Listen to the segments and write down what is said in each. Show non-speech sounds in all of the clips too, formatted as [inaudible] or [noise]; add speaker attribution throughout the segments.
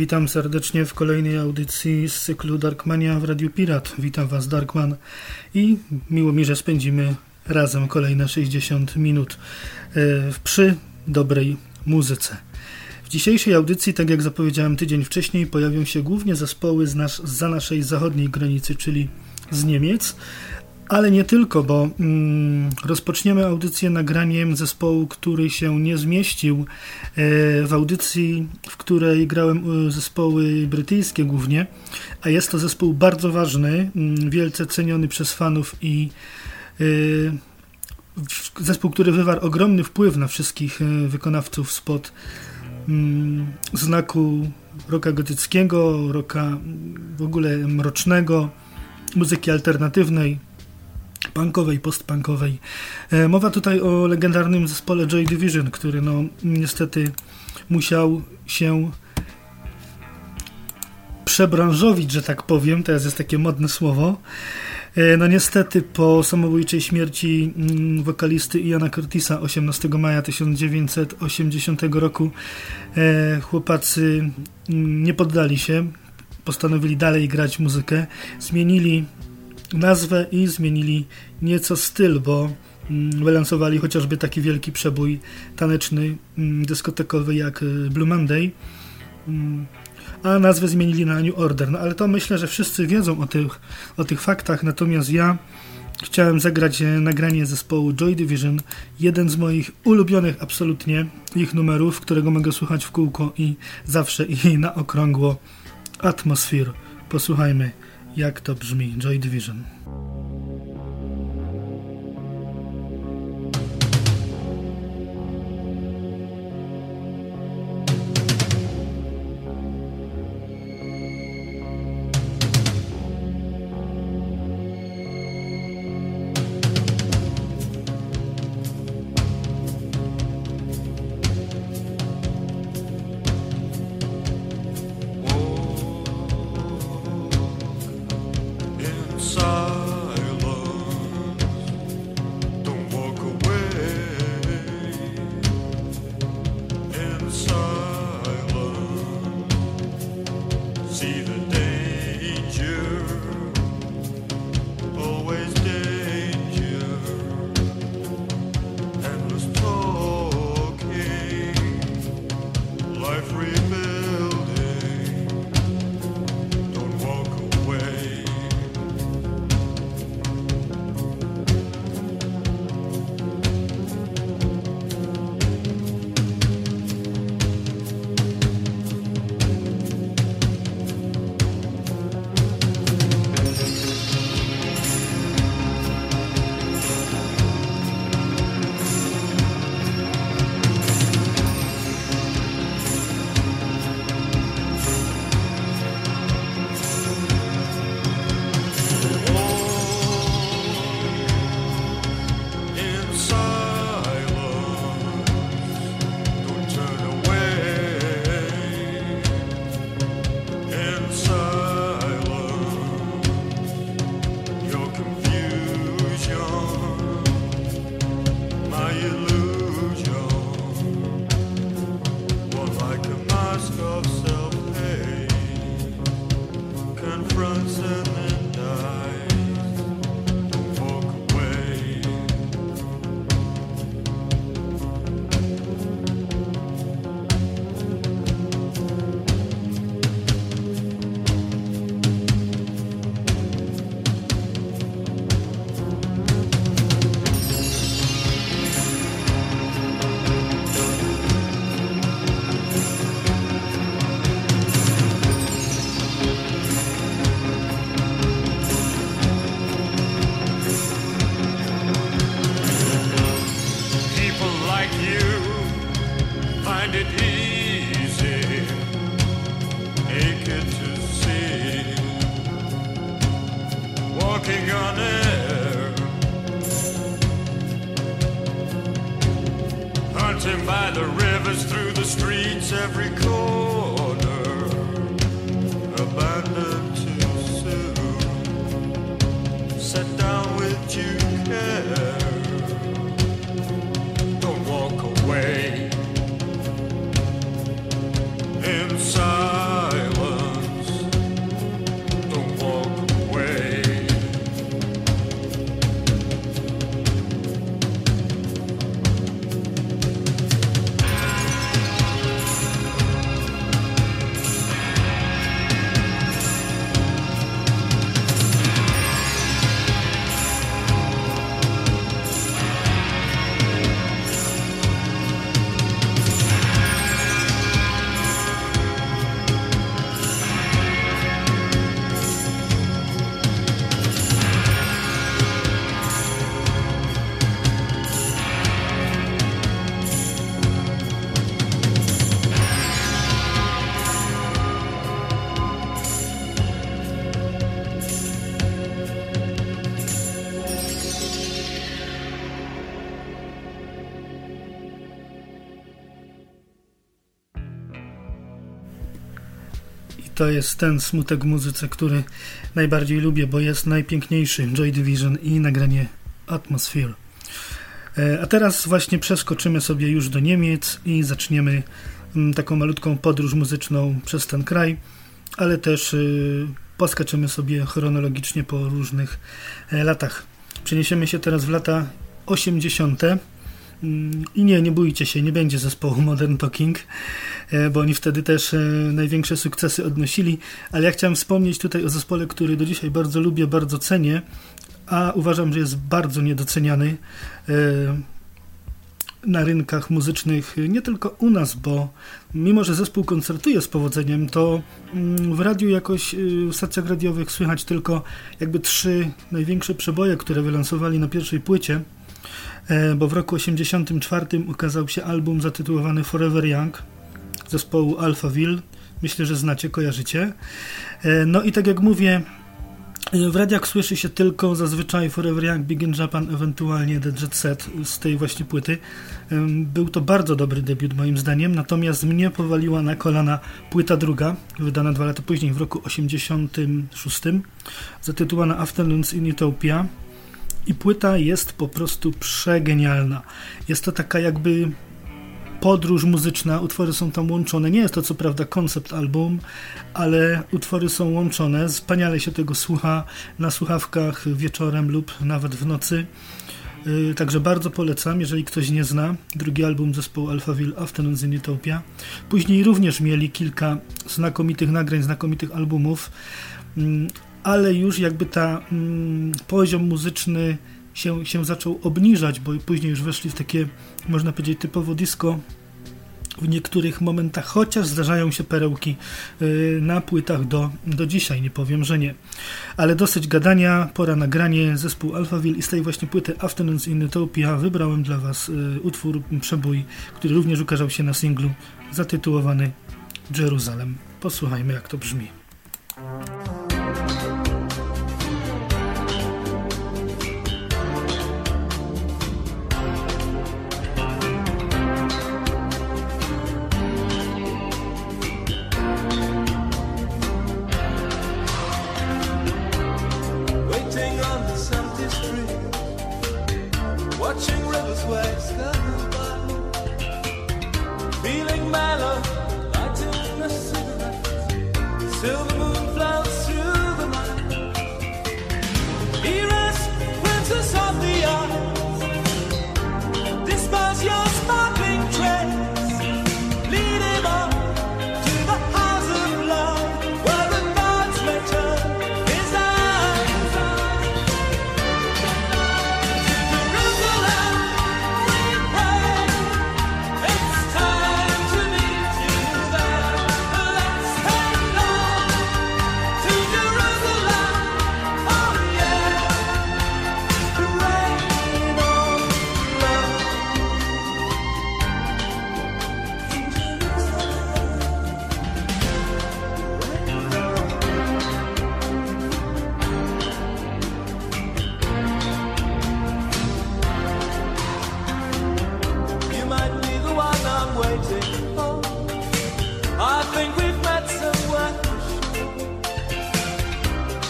Speaker 1: Witam serdecznie w kolejnej audycji z cyklu Darkmania w Radiu Pirat. Witam Was, Darkman, i miło mi, że spędzimy razem kolejne 60 minut e, przy dobrej muzyce. W dzisiejszej audycji, tak jak zapowiedziałem tydzień wcześniej, pojawią się głównie zespoły z nas, za naszej zachodniej granicy, czyli z Niemiec, ale nie tylko, bo mm, rozpoczniemy audycję nagraniem zespołu, który się nie zmieścił e, w audycji, w której grałem e, zespoły brytyjskie głównie, a jest to zespół bardzo ważny, mm, wielce ceniony przez fanów i e, zespół, który wywarł ogromny wpływ na wszystkich wykonawców spod mm, znaku roka gotyckiego, roka w ogóle mrocznego, muzyki alternatywnej, punkowej, postpunkowej. E, mowa tutaj o legendarnym zespole Joy Division, który no niestety musiał się przebranżowić, że tak powiem, teraz jest takie modne słowo. E, no niestety po samobójczej śmierci mm, wokalisty Iana Curtisa 18 maja 1980 roku e, chłopacy mm, nie poddali się, postanowili dalej grać muzykę, zmienili nazwę i zmienili nieco styl, bo mm, wylansowali chociażby taki wielki przebój taneczny, mm, dyskotekowy jak y, Blue Monday, mm, a nazwę zmienili na New Order. No ale to myślę, że wszyscy wiedzą o tych, o tych faktach, natomiast ja chciałem zagrać e, nagranie zespołu Joy Division, jeden z moich ulubionych absolutnie ich numerów, którego mogę słuchać w kółko i zawsze i na okrągło Atmosphere. Posłuchajmy jak to brzmi Joy Division. To jest ten smutek w muzyce, który najbardziej lubię, bo jest najpiękniejszy Joy Division i nagranie Atmosphere. E, a teraz właśnie przeskoczymy sobie już do Niemiec i zaczniemy mm, taką malutką podróż muzyczną przez ten kraj, ale też y, poskaczymy sobie chronologicznie po różnych e, latach. Przeniesiemy się teraz w lata 80. Mm, I nie, nie bójcie się, nie będzie zespołu [laughs] Modern Talking, e, bo oni wtedy też największe sukcesy odnosili, ale ja chciałem wspomnieć tutaj o zespole, który do dzisiaj bardzo lubię, bardzo cenię a uważam, że jest bardzo niedoceniany e, na rynkach muzycznych, nie tylko u nas, bo mimo, że zespół koncertuje z powodzeniem, to mm, w radiu jakoś, y, w stacjach radiowych słychać tylko jakby trzy największe przeboje, które wylansowali na pierwszej płycie, e, bo w roku 1984 ukazał się album zatytułowany Forever Young zespołu Alphaville. Myślę, że znacie, kojarzycie. E, no i tak jak mówię, w radiach słyszy się tylko zazwyczaj Forever Young, Big in Japan, ewentualnie The Jet Set z tej właśnie płyty. Był to bardzo dobry debiut moim zdaniem, natomiast mnie powaliła na kolana płyta druga, wydana dwa lata później, w roku 86, zatytułowana Afternoons in Utopia. I płyta jest po prostu przegenialna. Jest to taka jakby podróż muzyczna, utwory są tam łączone. Nie jest to co prawda koncept album, ale utwory są łączone. Wspaniale się tego słucha na słuchawkach wieczorem lub nawet w nocy. Y, także bardzo polecam, jeżeli ktoś nie zna. Drugi album zespołu Alphaville Afternoons in Utopia. Później również mieli kilka znakomitych nagrań, znakomitych albumów, mm, ale już jakby ta mm, poziom muzyczny się, się zaczął obniżać, bo później już weszli w takie, można powiedzieć, typowo disco w niektórych momentach, chociaż zdarzają się perełki y, na płytach do, do dzisiaj, nie powiem, że nie. Ale dosyć gadania, pora na granie zespół Alphaville i z tej właśnie płyty Afternoons in Utopia wybrałem dla Was y, utwór, przebój, który również ukazał się na singlu zatytułowany Jeruzalem. Posłuchajmy jak to brzmi.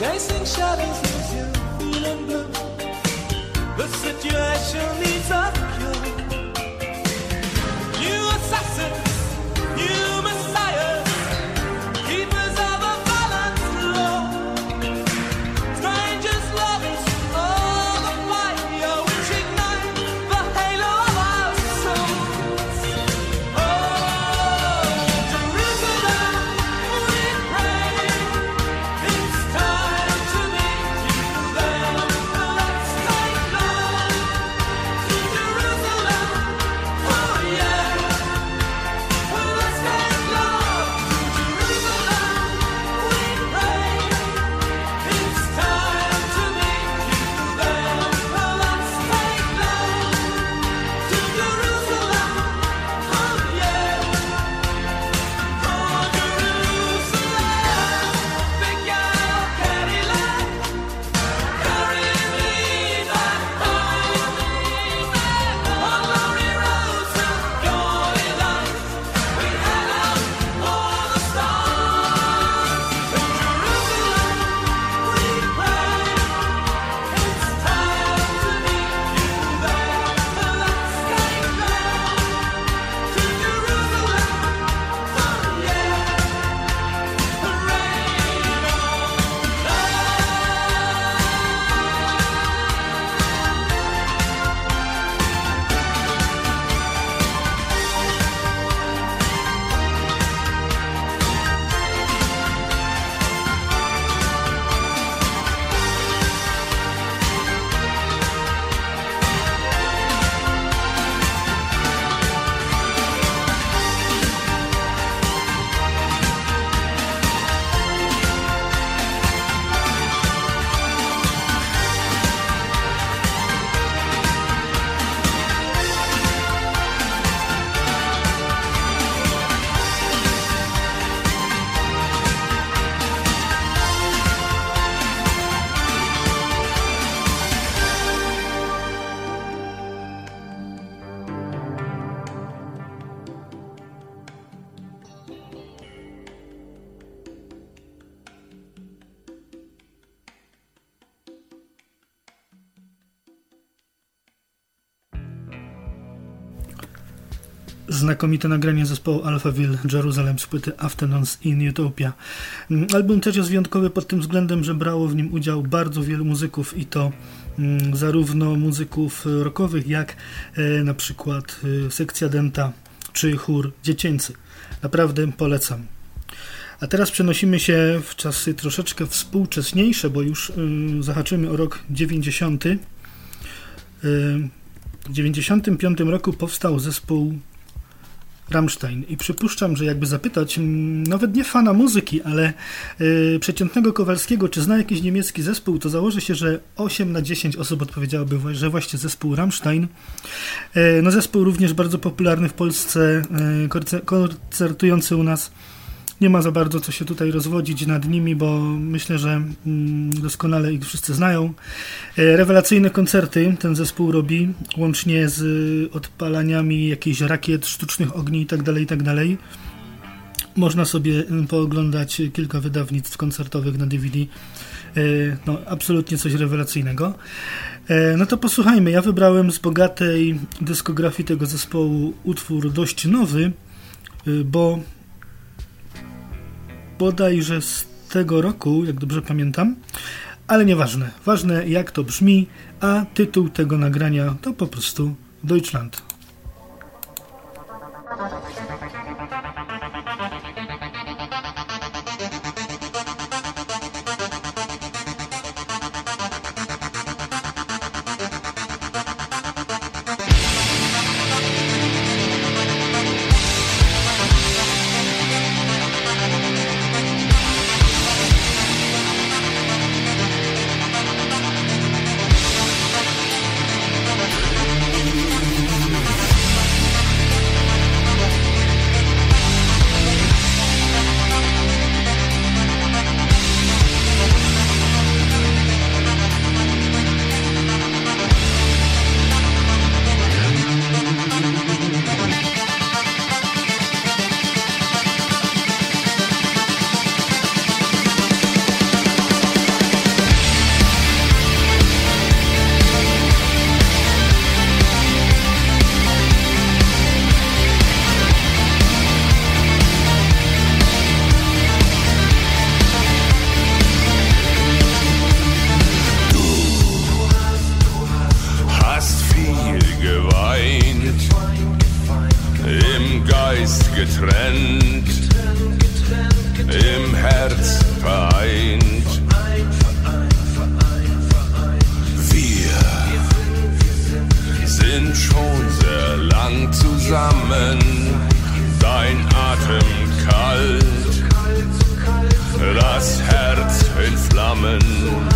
Speaker 1: Chasing shadows leaves you feeling blue. The situation needs a Znakomite nagranie zespołu Alphaville Jerusalem z płyty Afternoons in Utopia. Mm, album też jest wyjątkowy pod tym względem, że brało w nim udział bardzo wielu muzyków i to mm, zarówno muzyków rockowych, jak e, na przykład e, sekcja denta czy chór dziecięcy. Naprawdę polecam. A teraz przenosimy się w czasy troszeczkę współczesniejsze, bo już y, zahaczymy o rok 90. Y, w 95 roku powstał zespół Rammstein i przypuszczam, że jakby zapytać nawet nie fana muzyki, ale y, przeciętnego Kowalskiego, czy zna jakiś niemiecki zespół, to założy się, że 8 na 10 osób odpowiedziałoby, że właśnie zespół Rammstein. Y, no zespół również bardzo popularny w Polsce, y, koncertujący u nas nie ma za bardzo co się tutaj rozwodzić nad nimi, bo myślę, że mm, doskonale ich wszyscy znają. E, rewelacyjne koncerty ten zespół robi, łącznie z odpalaniami jakichś rakiet, sztucznych ogni itd., tak itd. Tak Można sobie mm, pooglądać kilka wydawnictw koncertowych na DVD. E, no, absolutnie coś rewelacyjnego. E, no to posłuchajmy. Ja wybrałem z bogatej dyskografii tego zespołu utwór dość nowy, bo bodajże z tego roku, jak dobrze pamiętam, ale nieważne. Ważne jak to brzmi, a tytuł tego nagrania to po prostu Deutschland. Atem kalt, das Herz in Flammen.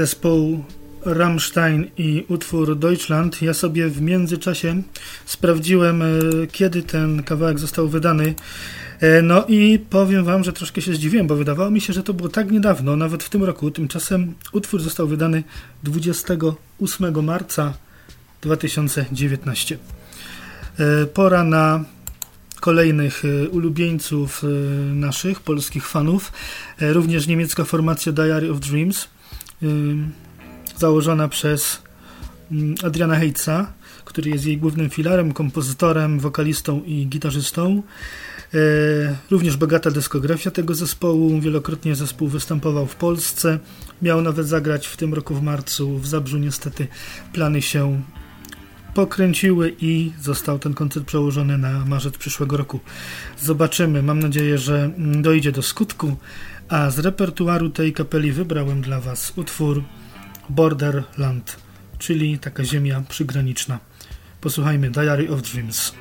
Speaker 2: Zespołu Rammstein i utwór Deutschland. Ja sobie w międzyczasie sprawdziłem, e, kiedy ten kawałek został wydany. E, no i powiem wam, że troszkę się zdziwiłem, bo wydawało mi się, że to było tak niedawno, nawet w tym roku. Tymczasem utwór został wydany 28 marca 2019. E, pora na kolejnych ulubieńców naszych, polskich fanów. Również niemiecka formacja Diary of Dreams założona przez mm, Adriana Heitza, który jest jej głównym filarem, kompozytorem, wokalistą i gitarzystą. E, również bogata dyskografia tego zespołu. Wielokrotnie zespół występował w Polsce. Miał nawet zagrać w tym roku w marcu w Zabrzu. Niestety plany się pokręciły i został ten koncert przełożony na marzec przyszłego roku. Zobaczymy. Mam nadzieję, że mm, dojdzie do skutku. A z repertuaru tej kapeli wybrałem dla Was utwór Borderland, czyli taka ziemia przygraniczna. Posłuchajmy Diary of Dreams.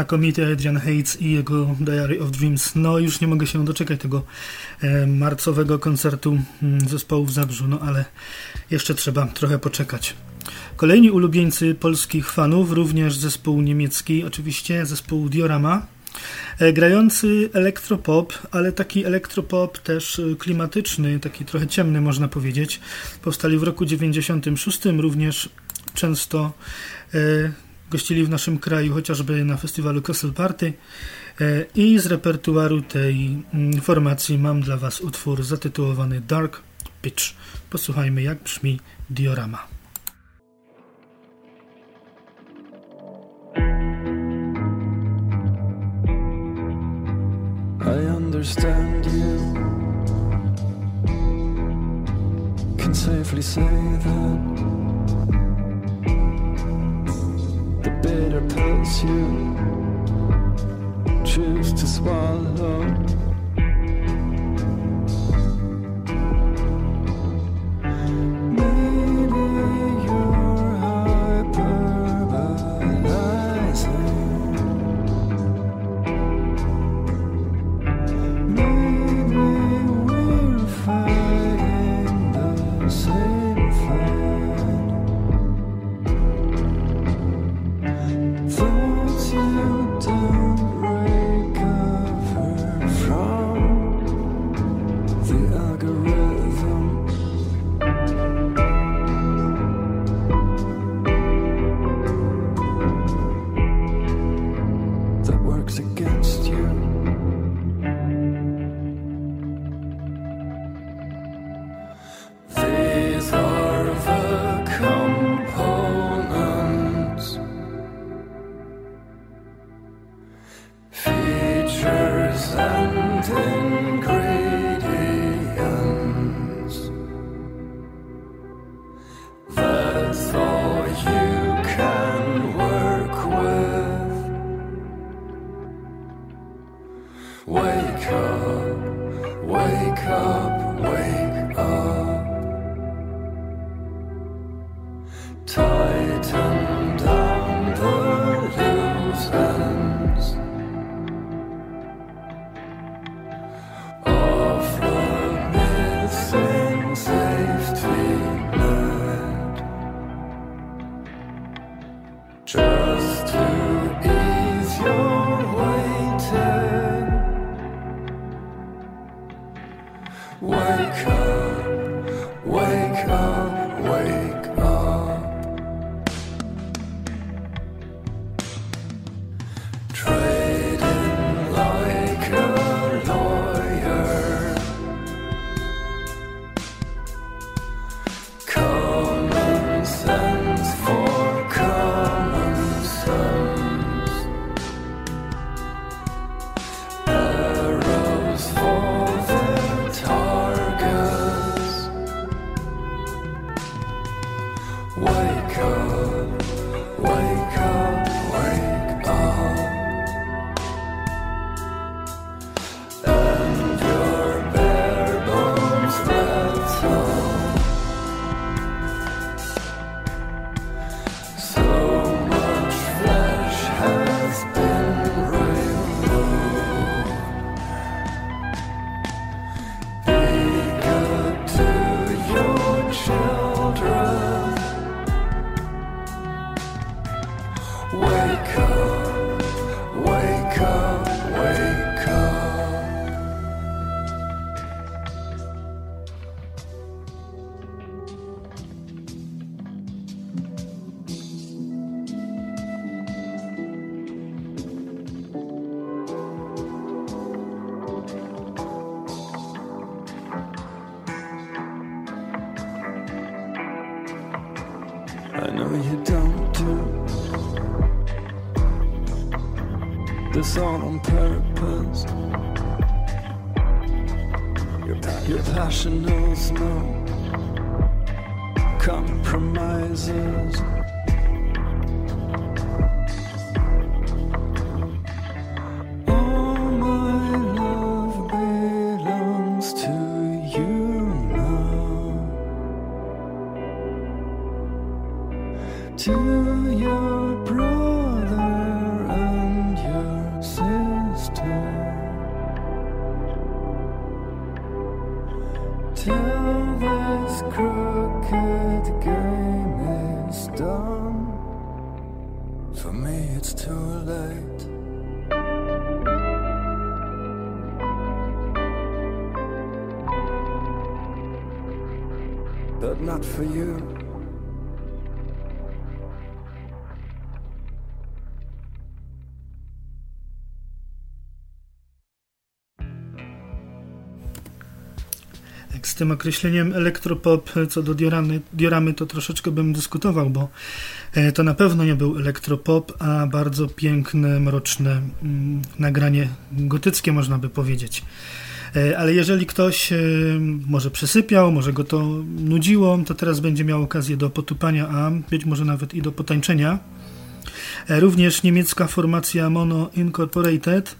Speaker 3: Znakomity Adrian Hates i jego Diary of Dreams. No już nie mogę się doczekać tego e, marcowego koncertu mm, zespołu w Zabrzu, no ale jeszcze trzeba trochę poczekać. Kolejni ulubieńcy polskich fanów, również zespół niemiecki, oczywiście zespół Diorama, e, grający elektropop, ale taki elektropop też e, klimatyczny, taki trochę ciemny można powiedzieć. Powstali w roku 96, również często gościli w naszym kraju, chociażby na festiwalu Castle Party. I z repertuaru tej mm, formacji mam dla Was utwór zatytułowany Dark Pitch. Posłuchajmy, jak brzmi diorama. I understand you Can safely say that The bitter pills you Choose to swallow
Speaker 4: For me, it's too late.
Speaker 3: But not for you.
Speaker 5: Tym określeniem elektropop co do dioramy, dioramy to troszeczkę bym dyskutował, bo e, to na pewno nie był elektropop, a bardzo piękne, mroczne mm, nagranie gotyckie można by powiedzieć. E, ale jeżeli ktoś e, może przesypiał, może go to nudziło, to teraz będzie miał okazję do potupania, a być może nawet i do potańczenia. Również niemiecka formacja Mono Incorporated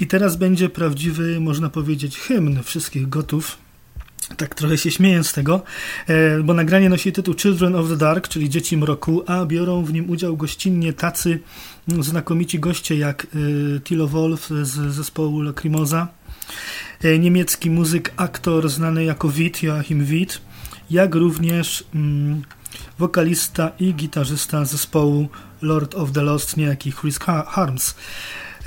Speaker 5: i teraz będzie prawdziwy, można powiedzieć, hymn wszystkich gotów tak trochę się śmieję z tego, e, bo nagranie nosi tytuł Children of the Dark, czyli Dzieci Mroku, a biorą w nim udział gościnnie tacy znakomici goście jak e, Tilo Wolf z zespołu Lacrimosa, e, niemiecki muzyk, aktor znany jako Witt, Joachim Witt, jak również mm, wokalista i gitarzysta zespołu Lord of the Lost, niejaki Chris Harms.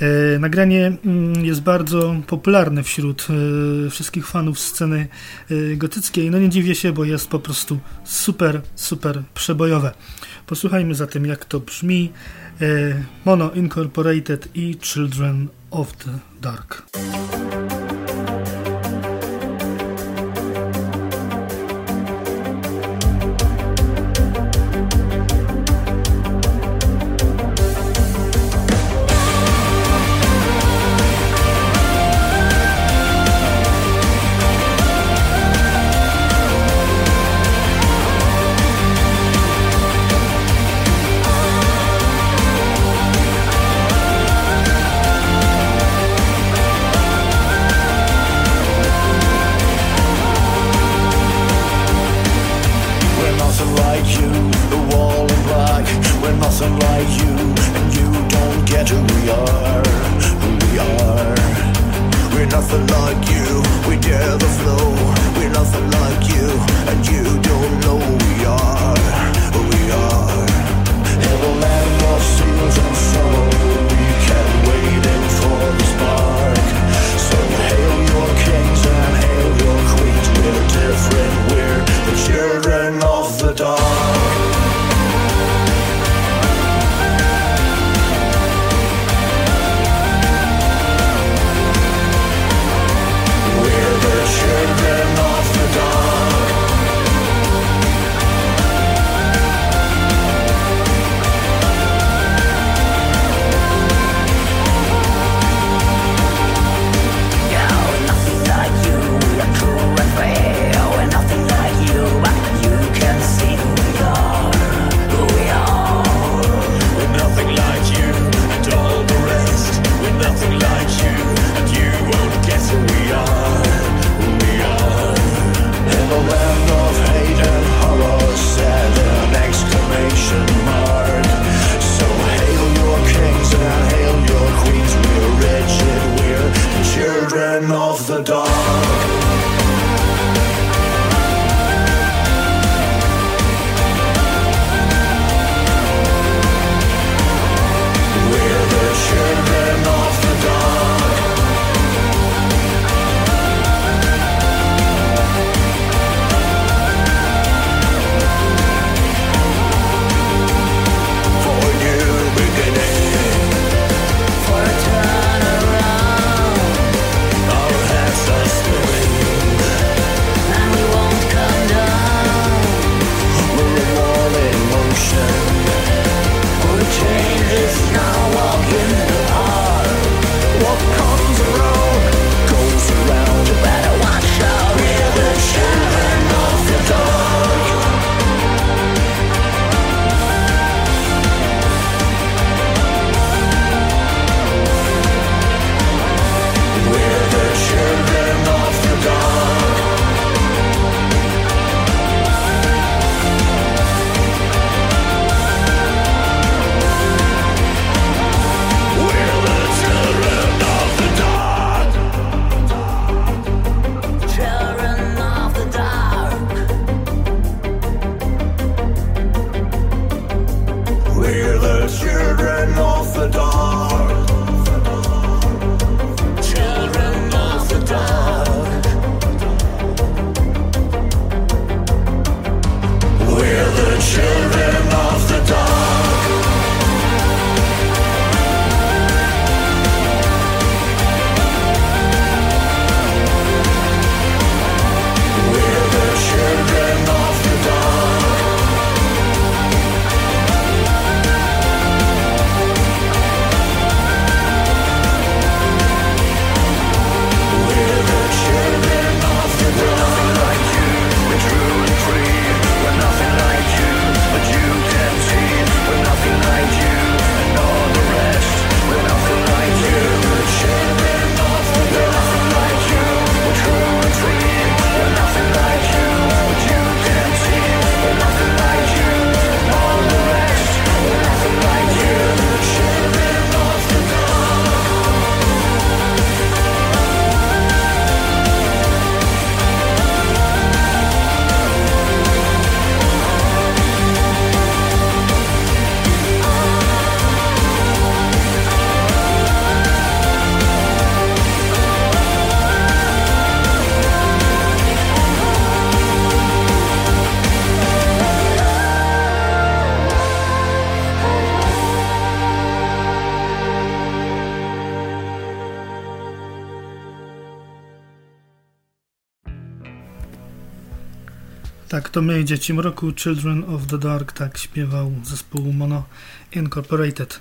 Speaker 5: E, nagranie mm, jest bardzo popularne wśród e, wszystkich fanów sceny e, gotyckiej. No nie dziwię się, bo jest po prostu super, super przebojowe. Posłuchajmy zatem, jak to brzmi. Mono Incorporated i Children of the Dark.
Speaker 6: To my, Dzieci Mroku, Children of the Dark, tak śpiewał zespół Mono Incorporated.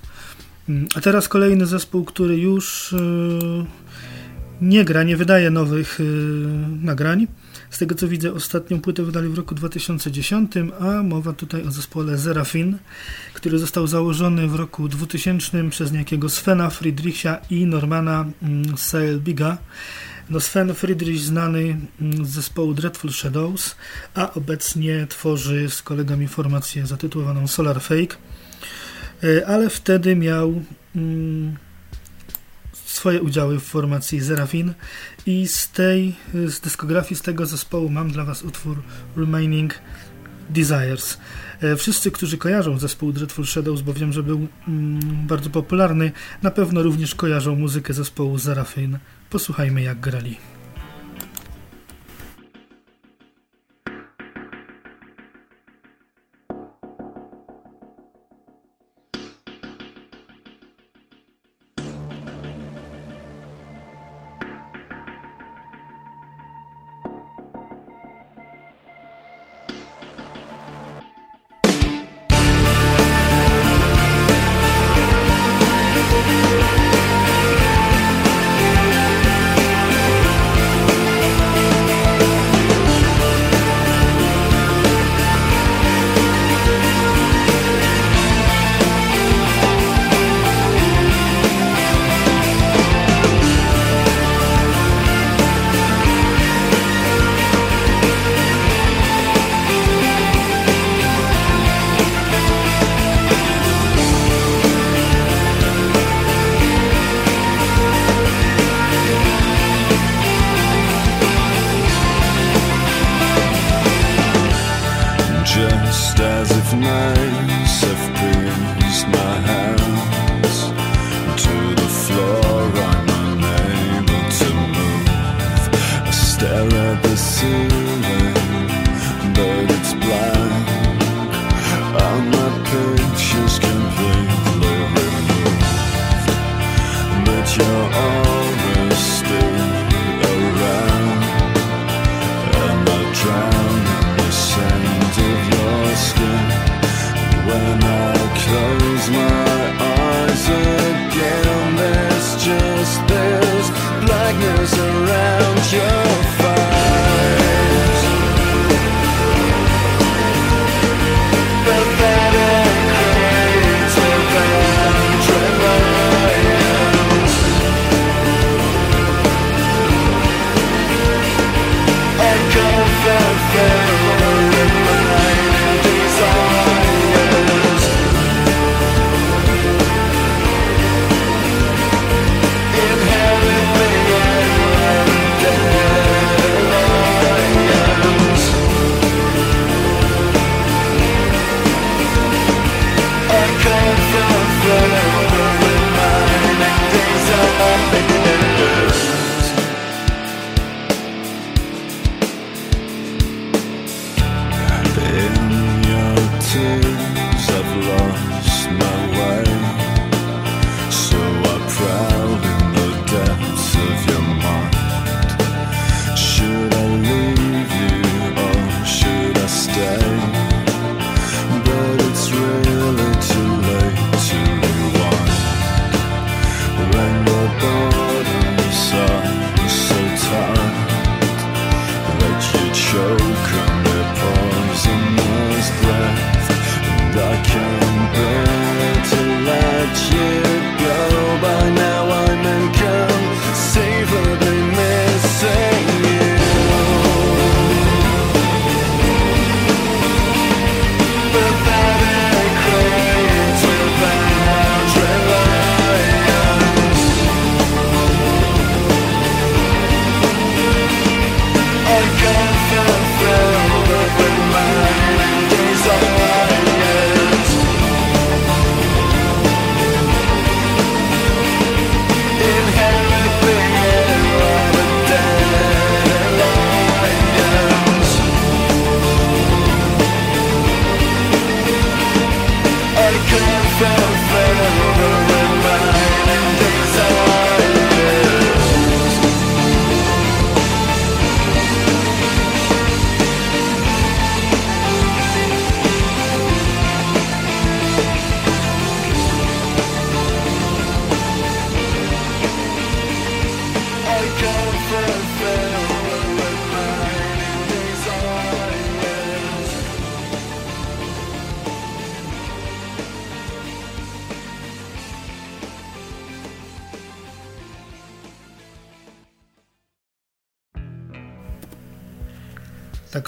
Speaker 6: Mm, a teraz kolejny zespół, który już yy, nie gra, nie wydaje nowych yy, nagrań. Z tego co widzę, ostatnią płytę wydali w roku 2010, a mowa tutaj o zespole Serafin, który został założony w roku 2000 przez niejakiego Svena Friedricha i Normana mm, Seilbiga. No Sven Friedrich znany mm, z zespołu Dreadful Shadows, a obecnie tworzy z kolegami formację zatytułowaną Solar Fake, e, ale wtedy miał mm, swoje udziały w formacji Serafin i z tej, z dyskografii z tego zespołu mam dla Was utwór Remaining Desires. E, wszyscy, którzy kojarzą zespół Dreadful Shadows, bo wiem, że był mm, bardzo popularny, na pewno również kojarzą muzykę zespołu Serafin. Posłuchajmy jak grali.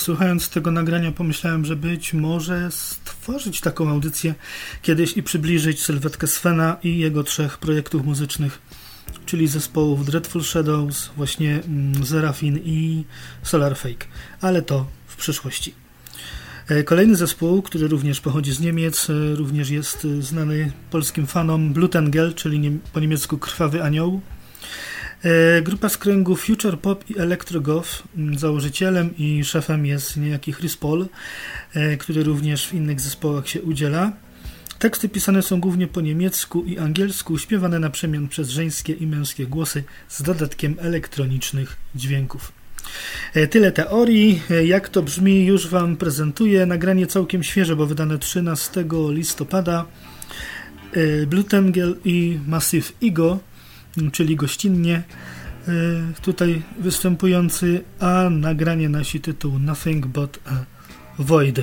Speaker 1: Słuchając tego nagrania, pomyślałem, że być może stworzyć taką audycję kiedyś i przybliżyć sylwetkę Svena i jego trzech projektów muzycznych, czyli zespołów Dreadful Shadows, właśnie mm, Serafin i Solar Fake, ale to w przyszłości. E, kolejny zespół, który również pochodzi z Niemiec, e, również jest znany polskim fanom Blutengel, czyli po niemiecku Krwawy Anioł, E, grupa z kręgu Future Pop i Electro Goth. Mm, założycielem i szefem jest niejaki Chris Paul, e, który również w innych zespołach się udziela. Teksty pisane są głównie po niemiecku i angielsku, śpiewane na przemian przez żeńskie i męskie głosy z dodatkiem elektronicznych dźwięków. E, tyle teorii. Jak to brzmi, już Wam prezentuję. Nagranie całkiem świeże, bo wydane 13 listopada. Blutengel i Massive Ego czyli gościnnie e, tutaj występujący, a nagranie nosi tytuł Nothing But a Void.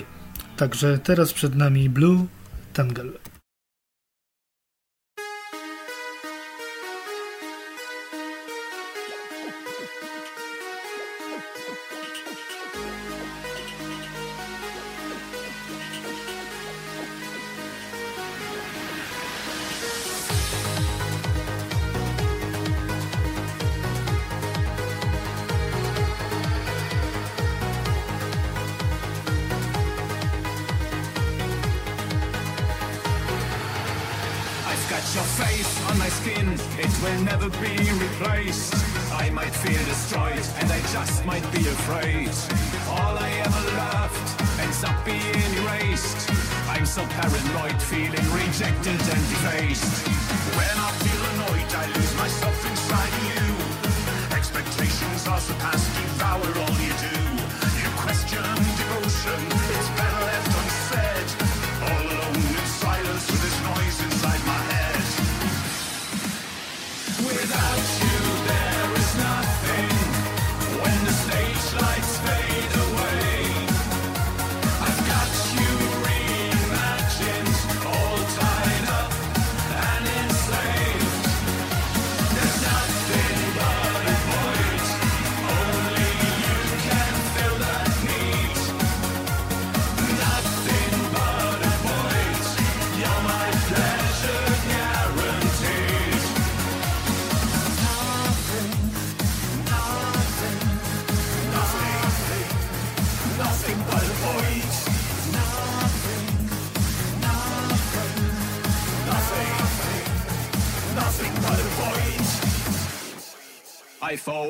Speaker 1: Także teraz przed nami Blue Tangle.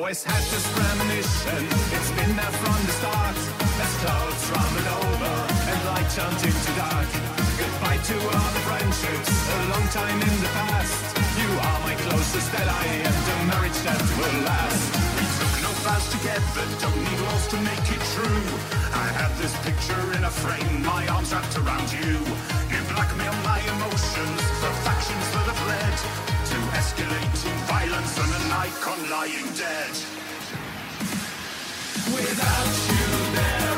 Speaker 7: Always had this premonition, it's been there from the start. As clouds rumble over and light turned into dark. Goodbye to all the friendships, a long time in the past. You are my closest ally and a marriage that will last. We took no vows together, don't need walls to make it true. I have this picture in a frame, my arms wrapped around you. You blackmail my emotions, the factions that have led escalating violence and an icon lying dead. Without you, there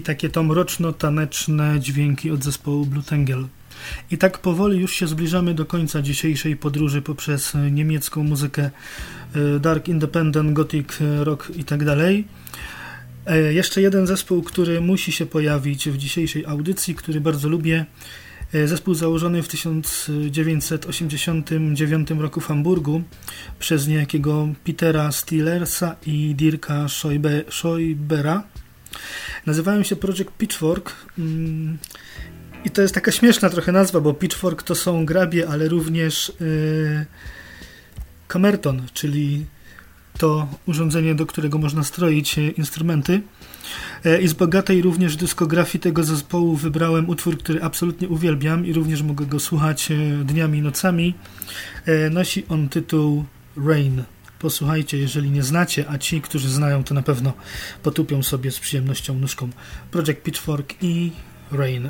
Speaker 1: takie to mroczno-taneczne dźwięki od zespołu Blue. I tak powoli już się zbliżamy do końca dzisiejszej podróży poprzez niemiecką muzykę e, dark independent, gothic rock i tak. E, jeszcze jeden zespół, który musi się pojawić w dzisiejszej audycji, który bardzo lubię. E, zespół założony w 1989 roku w Hamburgu przez niejakiego Petera Stillersa i Dirka Scheubera. Nazywają się Project Pitchfork. Mm, I to jest taka śmieszna trochę nazwa, bo Pitchfork to są grabie, ale również yy, kamerton, czyli to urządzenie, do którego można stroić e, instrumenty. E, I z bogatej również dyskografii tego zespołu wybrałem utwór, który absolutnie uwielbiam i również mogę go słuchać e, dniami i nocami. Nosi on tytuł Rain. Posłuchajcie, jeżeli nie znacie, a ci, którzy znają, to na pewno potupią sobie z przyjemnością nóżką Project Pitchfork i Rain.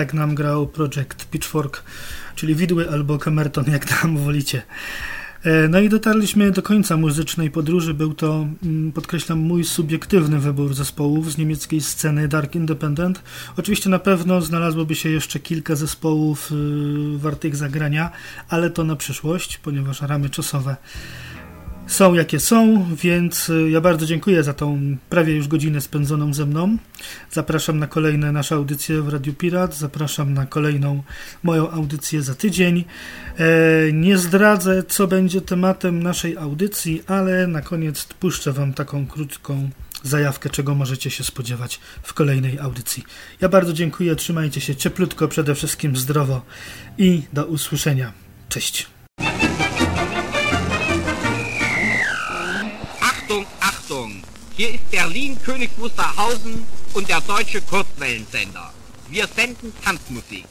Speaker 1: Tak nam grał projekt Pitchfork, czyli widły albo kamerton, jak tam wolicie. E, no i dotarliśmy do końca muzycznej podróży. Był to, mm, podkreślam, mój subiektywny wybór zespołów z niemieckiej sceny Dark Independent. Oczywiście na pewno znalazłoby się jeszcze kilka zespołów y, wartych zagrania, ale to na przyszłość, ponieważ ramy czasowe są jakie są, więc y, ja bardzo dziękuję za tą prawie już godzinę spędzoną ze mną. Zapraszam na kolejne nasze audycje w Radiu Pirat, zapraszam na kolejną moją audycję za tydzień. E, nie zdradzę, co będzie tematem naszej audycji, ale na koniec puszczę Wam taką krótką zajawkę, czego możecie się spodziewać w kolejnej audycji. Ja bardzo dziękuję, trzymajcie się cieplutko, przede wszystkim zdrowo i do usłyszenia. Cześć.
Speaker 5: Hier ist Berlin, König Wusterhausen und der deutsche Kurzwellensender. Wir senden Tanzmusik.